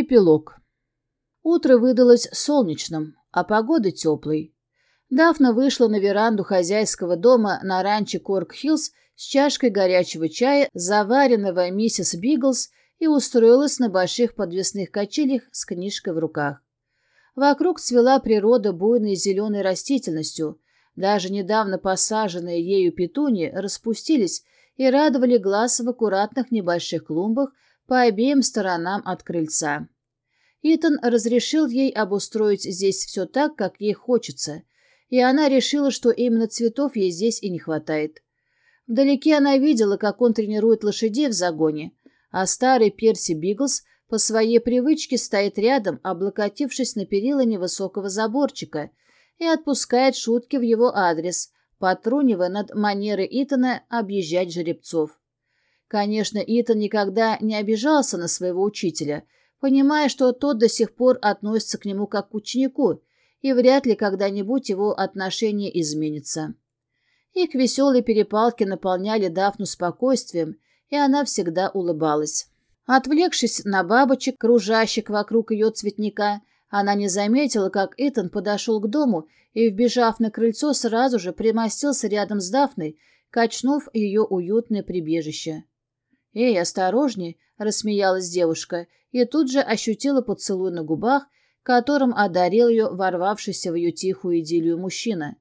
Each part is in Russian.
Эпилог. Утро выдалось солнечным, а погода теплой. Дафна вышла на веранду хозяйского дома на ранче Корк-Хиллз с чашкой горячего чая, заваренного миссис Биглс, и устроилась на больших подвесных качелях с книжкой в руках. Вокруг цвела природа буйной зеленой растительностью. Даже недавно посаженные ею петуни распустились и радовали глаз в аккуратных небольших клумбах по обеим сторонам от крыльца. Итан разрешил ей обустроить здесь все так, как ей хочется, и она решила, что именно цветов ей здесь и не хватает. Вдалеке она видела, как он тренирует лошадей в загоне, а старый Перси Биглс по своей привычке стоит рядом, облокотившись на перила невысокого заборчика, и отпускает шутки в его адрес, потрунивая над манерой Итана объезжать жеребцов. Конечно, Итан никогда не обижался на своего учителя, понимая, что тот до сих пор относится к нему как к ученику, и вряд ли когда-нибудь его отношение изменится. Их веселые перепалки наполняли Дафну спокойствием, и она всегда улыбалась. Отвлекшись на бабочек, кружащих вокруг ее цветника, она не заметила, как Итан подошел к дому и, вбежав на крыльцо, сразу же примостился рядом с Дафной, качнув ее уютное прибежище. «Эй, осторожней!» — рассмеялась девушка и тут же ощутила поцелуй на губах, которым одарил ее ворвавшийся в ее тихую идиллию мужчина.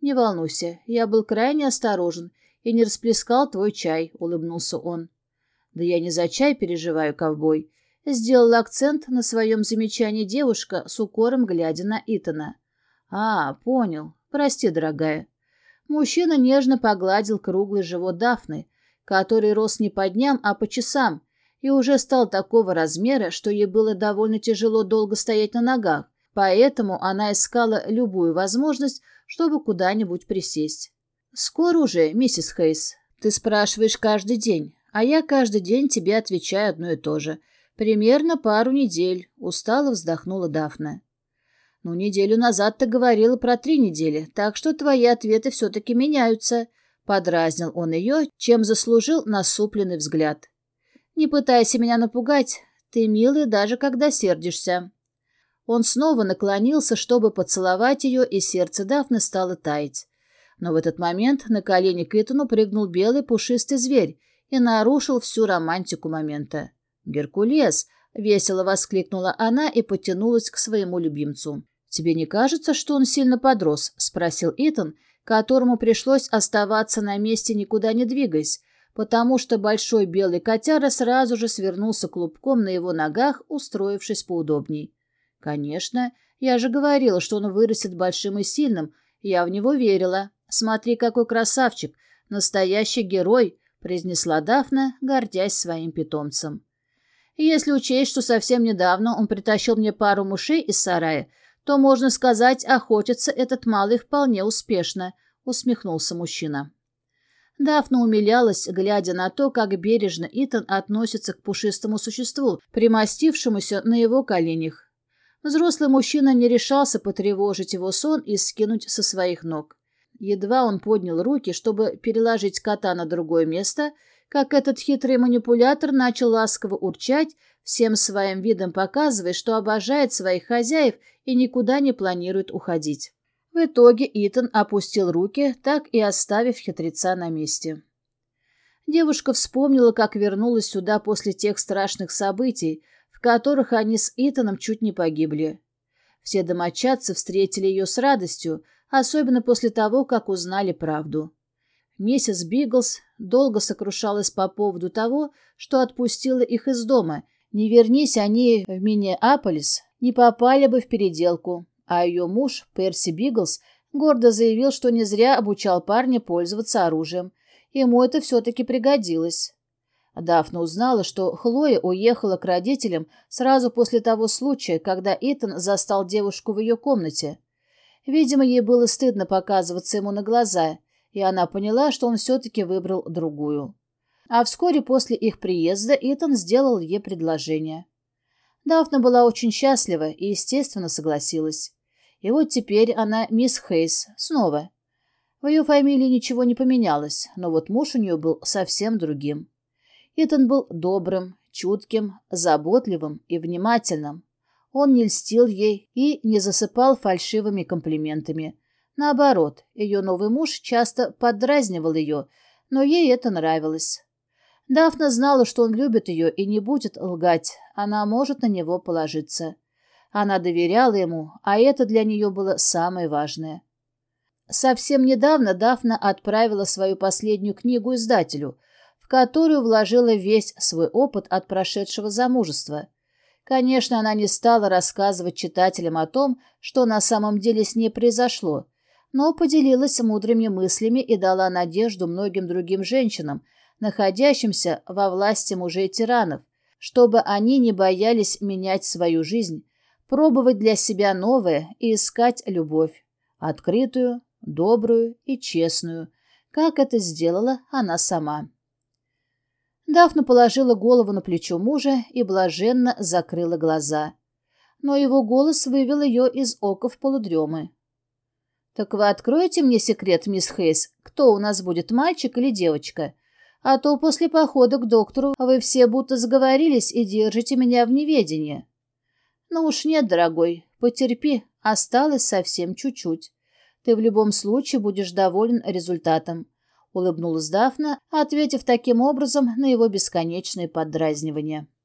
«Не волнуйся, я был крайне осторожен и не расплескал твой чай», — улыбнулся он. «Да я не за чай переживаю, ковбой», — сделала акцент на своем замечании девушка с укором, глядя на Итана. «А, понял. Прости, дорогая». Мужчина нежно погладил круглый живот Дафны, который рос не по дням, а по часам, и уже стал такого размера, что ей было довольно тяжело долго стоять на ногах, поэтому она искала любую возможность, чтобы куда-нибудь присесть. «Скоро уже, миссис Хейс. Ты спрашиваешь каждый день, а я каждый день тебе отвечаю одно и то же. Примерно пару недель», — устало вздохнула Дафна. «Ну, неделю назад ты говорила про три недели, так что твои ответы все-таки меняются», Подразнил он ее, чем заслужил насупленный взгляд. «Не пытайся меня напугать, ты милый даже когда сердишься». Он снова наклонился, чтобы поцеловать ее, и сердце Дафны стало таять. Но в этот момент на колени к прыгнул белый пушистый зверь и нарушил всю романтику момента. «Геркулес!» — весело воскликнула она и потянулась к своему любимцу. «Тебе не кажется, что он сильно подрос?» — спросил Итан, которому пришлось оставаться на месте, никуда не двигаясь, потому что большой белый котяра сразу же свернулся клубком на его ногах, устроившись поудобней. «Конечно, я же говорила, что он вырастет большим и сильным, я в него верила. Смотри, какой красавчик, настоящий герой», — произнесла Дафна, гордясь своим питомцем. «Если учесть, что совсем недавно он притащил мне пару мышей из сарая, то, можно сказать, охотится этот малый вполне успешно», — усмехнулся мужчина. Дафна умилялась, глядя на то, как бережно Итан относится к пушистому существу, примостившемуся на его коленях. Взрослый мужчина не решался потревожить его сон и скинуть со своих ног. Едва он поднял руки, чтобы переложить кота на другое место, как этот хитрый манипулятор начал ласково урчать, всем своим видом показывая, что обожает своих хозяев и никуда не планирует уходить. В итоге Итан опустил руки, так и оставив хитреца на месте. Девушка вспомнила, как вернулась сюда после тех страшных событий, в которых они с Итаном чуть не погибли. Все домочадцы встретили ее с радостью, особенно после того, как узнали правду. Миссис Биглс долго сокрушалась по поводу того, что отпустила их из дома. Не вернись они в Миннеаполис, не попали бы в переделку. А ее муж, Перси Биглс, гордо заявил, что не зря обучал парня пользоваться оружием. Ему это все-таки пригодилось. Дафна узнала, что Хлоя уехала к родителям сразу после того случая, когда Итан застал девушку в ее комнате. Видимо, ей было стыдно показываться ему на глаза — и она поняла, что он все-таки выбрал другую. А вскоре после их приезда Итан сделал ей предложение. Дафна была очень счастлива и, естественно, согласилась. И вот теперь она мисс Хейс снова. В ее фамилии ничего не поменялось, но вот муж у нее был совсем другим. Итан был добрым, чутким, заботливым и внимательным. Он не льстил ей и не засыпал фальшивыми комплиментами. Наоборот, ее новый муж часто поддразнивал ее, но ей это нравилось. Дафна знала, что он любит ее и не будет лгать, она может на него положиться. Она доверяла ему, а это для нее было самое важное. Совсем недавно Дафна отправила свою последнюю книгу издателю, в которую вложила весь свой опыт от прошедшего замужества. Конечно, она не стала рассказывать читателям о том, что на самом деле с ней произошло, но поделилась мудрыми мыслями и дала надежду многим другим женщинам, находящимся во власти мужей-тиранов, чтобы они не боялись менять свою жизнь, пробовать для себя новое и искать любовь, открытую, добрую и честную, как это сделала она сама. Дафна положила голову на плечо мужа и блаженно закрыла глаза. Но его голос вывел ее из оков полудремы. «Так вы откроете мне секрет, мисс Хейс, кто у нас будет, мальчик или девочка? А то после похода к доктору вы все будто сговорились и держите меня в неведении». «Ну уж нет, дорогой, потерпи, осталось совсем чуть-чуть. Ты в любом случае будешь доволен результатом», — улыбнулась Дафна, ответив таким образом на его бесконечные поддразнивания.